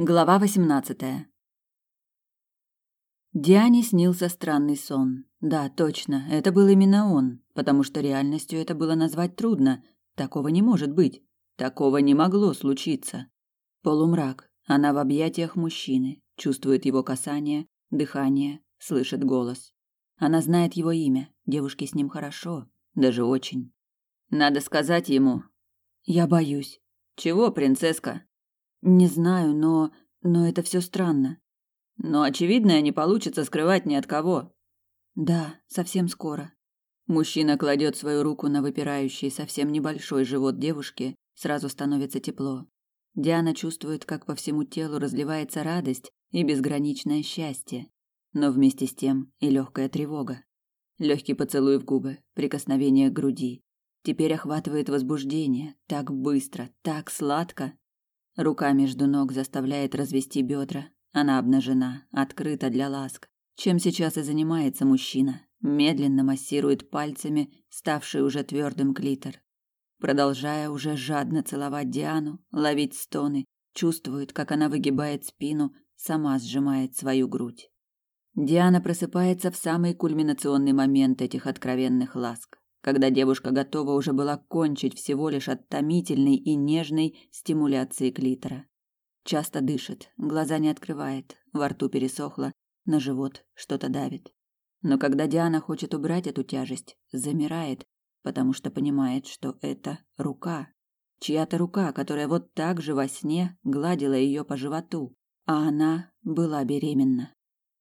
Глава восемнадцатая. Диане снился странный сон. Да, точно, это был именно он, потому что реальностью это было назвать трудно. Такого не может быть. Такого не могло случиться. Полумрак. Она в объятиях мужчины, чувствует его касание, дыхание, слышит голос. Она знает его имя. Девушке с ним хорошо, даже очень. Надо сказать ему. Я боюсь. Чего, принцесска? Не знаю, но... но это все странно. Но очевидное не получится скрывать ни от кого. Да, совсем скоро. Мужчина кладет свою руку на выпирающий совсем небольшой живот девушки, сразу становится тепло. Диана чувствует, как по всему телу разливается радость и безграничное счастье, но вместе с тем и легкая тревога. Легкий поцелуй в губы, прикосновение к груди. Теперь охватывает возбуждение, так быстро, так сладко. Рука между ног заставляет развести бедра. Она обнажена, открыта для ласк. Чем сейчас и занимается мужчина. Медленно массирует пальцами ставший уже твердым клитор. Продолжая уже жадно целовать Диану, ловить стоны, чувствует, как она выгибает спину, сама сжимает свою грудь. Диана просыпается в самый кульминационный момент этих откровенных ласк когда девушка готова уже была кончить всего лишь от томительной и нежной стимуляции клитора. Часто дышит, глаза не открывает, во рту пересохло, на живот что-то давит. Но когда Диана хочет убрать эту тяжесть, замирает, потому что понимает, что это рука. Чья-то рука, которая вот так же во сне гладила ее по животу, а она была беременна.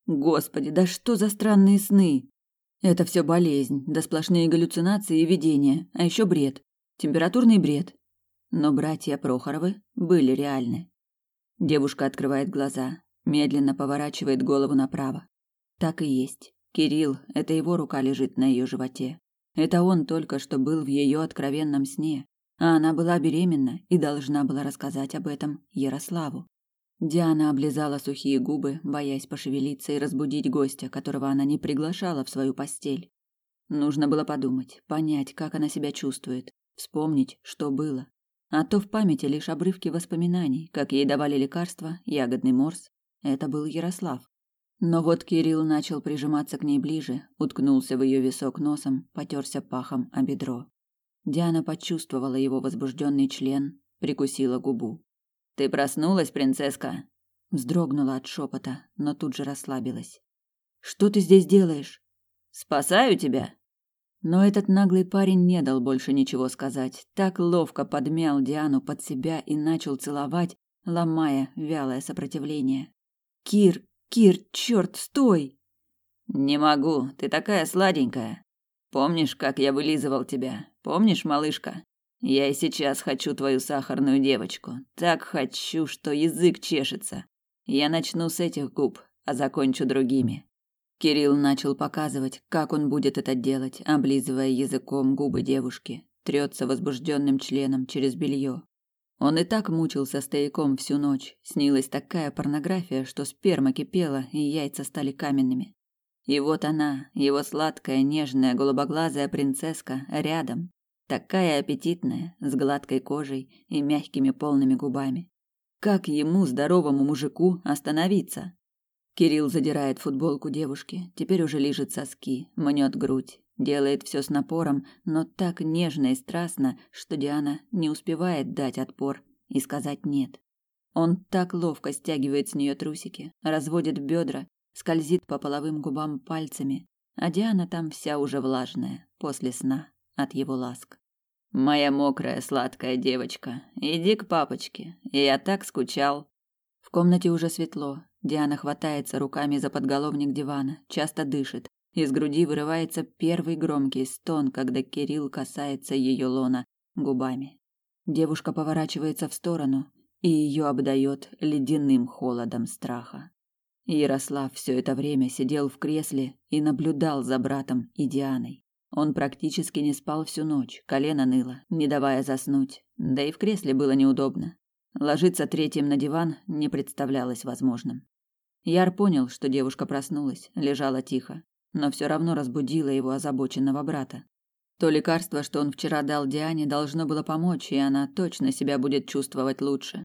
Господи, да что за странные сны? Это все болезнь, да сплошные галлюцинации и видения, а еще бред. Температурный бред. Но братья Прохоровы были реальны. Девушка открывает глаза, медленно поворачивает голову направо. Так и есть. Кирилл, это его рука лежит на ее животе. Это он только что был в ее откровенном сне, а она была беременна и должна была рассказать об этом Ярославу. Диана облизала сухие губы, боясь пошевелиться и разбудить гостя, которого она не приглашала в свою постель. Нужно было подумать, понять, как она себя чувствует, вспомнить, что было. А то в памяти лишь обрывки воспоминаний, как ей давали лекарства, ягодный морс. Это был Ярослав. Но вот Кирилл начал прижиматься к ней ближе, уткнулся в ее висок носом, потерся пахом о бедро. Диана почувствовала его возбужденный член, прикусила губу. Ты проснулась, принцесска? Вздрогнула от шепота, но тут же расслабилась. Что ты здесь делаешь? Спасаю тебя. Но этот наглый парень не дал больше ничего сказать. Так ловко подмял Диану под себя и начал целовать, ломая вялое сопротивление. Кир, Кир, черт, стой! Не могу, ты такая сладенькая. Помнишь, как я вылизывал тебя? Помнишь, малышка? Я и сейчас хочу твою сахарную девочку. Так хочу, что язык чешется. Я начну с этих губ, а закончу другими. Кирилл начал показывать, как он будет это делать, облизывая языком губы девушки, трется возбужденным членом через белье. Он и так мучился стояком всю ночь. Снилась такая порнография, что сперма кипела и яйца стали каменными. И вот она, его сладкая, нежная, голубоглазая принцесска, рядом, Такая аппетитная, с гладкой кожей и мягкими полными губами. Как ему, здоровому мужику, остановиться? Кирилл задирает футболку девушки, теперь уже лижет соски, мнет грудь, делает все с напором, но так нежно и страстно, что Диана не успевает дать отпор и сказать нет. Он так ловко стягивает с нее трусики, разводит бедра, скользит по половым губам пальцами, а Диана там вся уже влажная после сна от его ласк. Моя мокрая сладкая девочка, иди к папочке. Я так скучал. В комнате уже светло. Диана хватается руками за подголовник дивана, часто дышит. Из груди вырывается первый громкий стон, когда Кирилл касается ее лона губами. Девушка поворачивается в сторону, и ее обдает ледяным холодом страха. Ярослав все это время сидел в кресле и наблюдал за братом и Дианой. Он практически не спал всю ночь, колено ныло, не давая заснуть, да и в кресле было неудобно. Ложиться третьим на диван не представлялось возможным. Яр понял, что девушка проснулась, лежала тихо, но все равно разбудила его озабоченного брата. То лекарство, что он вчера дал Диане, должно было помочь, и она точно себя будет чувствовать лучше.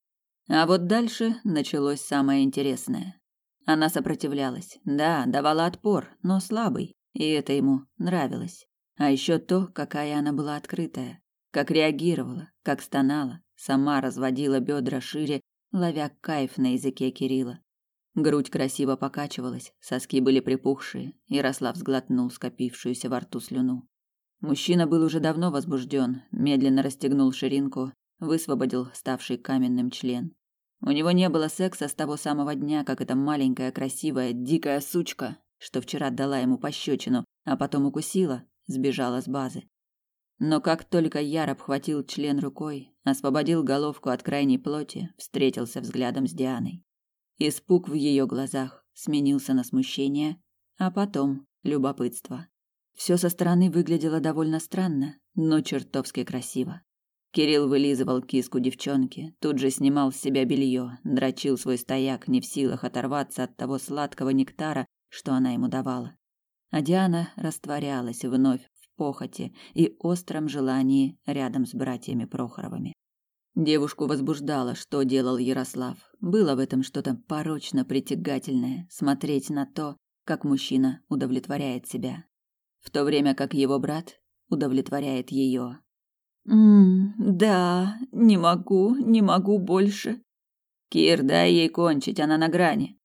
А вот дальше началось самое интересное. Она сопротивлялась. Да, давала отпор, но слабый, и это ему нравилось. А еще то, какая она была открытая, как реагировала, как стонала, сама разводила бедра шире, ловя кайф на языке Кирилла. Грудь красиво покачивалась, соски были припухшие, Ярослав сглотнул скопившуюся во рту слюну. Мужчина был уже давно возбужден, медленно расстегнул ширинку, высвободил ставший каменным член. У него не было секса с того самого дня, как эта маленькая, красивая, дикая сучка, что вчера дала ему пощечину, а потом укусила, сбежала с базы. Но как только Яр обхватил член рукой, освободил головку от крайней плоти, встретился взглядом с Дианой. Испуг в ее глазах сменился на смущение, а потом любопытство. Все со стороны выглядело довольно странно, но чертовски красиво. Кирилл вылизывал киску девчонки, тут же снимал с себя белье, дрочил свой стояк, не в силах оторваться от того сладкого нектара, что она ему давала. А Диана растворялась вновь в похоти и остром желании рядом с братьями Прохоровыми. Девушку возбуждало, что делал Ярослав. Было в этом что-то порочно притягательное, смотреть на то, как мужчина удовлетворяет себя, в то время как его брат удовлетворяет ее. «М да, не могу, не могу больше». «Кир, дай ей кончить, она на грани».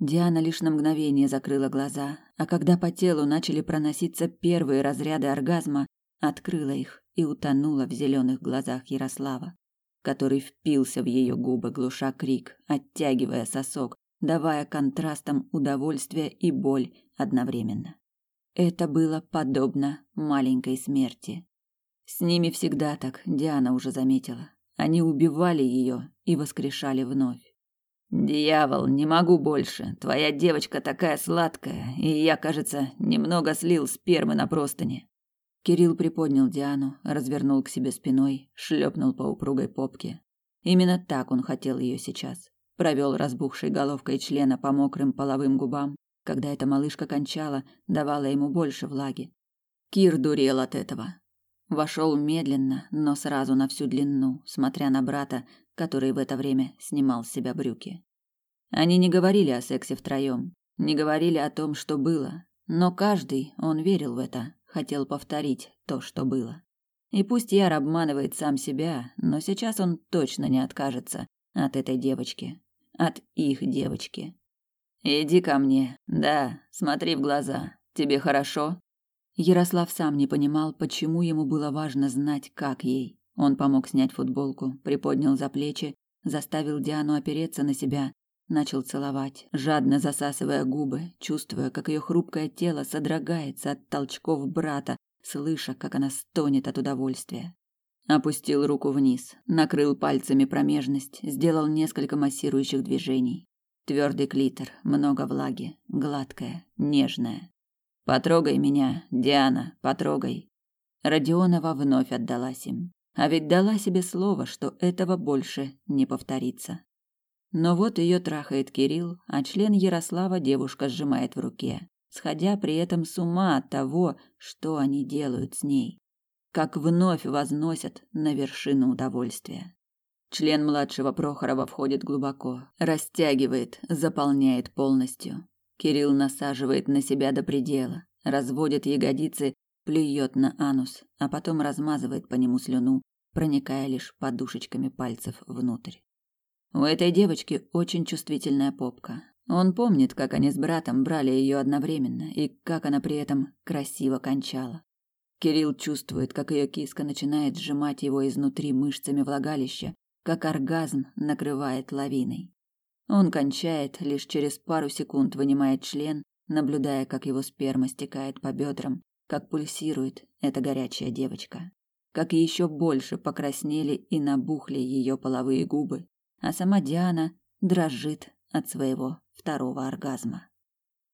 Диана лишь на мгновение закрыла глаза, а когда по телу начали проноситься первые разряды оргазма, открыла их и утонула в зеленых глазах Ярослава, который впился в ее губы, глуша крик, оттягивая сосок, давая контрастам удовольствие и боль одновременно. Это было подобно маленькой смерти. С ними всегда так, Диана уже заметила. Они убивали ее и воскрешали вновь. Дьявол, не могу больше. Твоя девочка такая сладкая, и я, кажется, немного слил спермы на простыни. Кирилл приподнял Диану, развернул к себе спиной, шлепнул по упругой попке. Именно так он хотел ее сейчас. Провел разбухшей головкой члена по мокрым половым губам, когда эта малышка кончала, давала ему больше влаги. Кир дурел от этого. Вошел медленно, но сразу на всю длину, смотря на брата, который в это время снимал с себя брюки. Они не говорили о сексе втроем, не говорили о том, что было, но каждый, он верил в это, хотел повторить то, что было. И пусть Яр обманывает сам себя, но сейчас он точно не откажется от этой девочки, от их девочки. Иди ко мне. Да, смотри в глаза. Тебе хорошо? Ярослав сам не понимал, почему ему было важно знать, как ей. Он помог снять футболку, приподнял за плечи, заставил Диану опереться на себя, начал целовать, жадно засасывая губы, чувствуя, как ее хрупкое тело содрогается от толчков брата, слыша, как она стонет от удовольствия. Опустил руку вниз, накрыл пальцами промежность, сделал несколько массирующих движений. Твердый клитор, много влаги, гладкая, нежная. Потрогай меня, Диана, потрогай. Родионова вновь отдалась им. А ведь дала себе слово, что этого больше не повторится. Но вот ее трахает Кирилл, а член Ярослава девушка сжимает в руке, сходя при этом с ума от того, что они делают с ней. Как вновь возносят на вершину удовольствия. Член младшего Прохорова входит глубоко, растягивает, заполняет полностью. Кирилл насаживает на себя до предела, разводит ягодицы, плюет на анус, а потом размазывает по нему слюну, проникая лишь подушечками пальцев внутрь. У этой девочки очень чувствительная попка. Он помнит, как они с братом брали ее одновременно и как она при этом красиво кончала. Кирилл чувствует, как ее киска начинает сжимать его изнутри мышцами влагалища, как оргазм накрывает лавиной. Он кончает, лишь через пару секунд вынимает член, наблюдая, как его сперма стекает по бедрам, как пульсирует эта горячая девочка, как еще больше покраснели и набухли ее половые губы, а сама Диана дрожит от своего второго оргазма.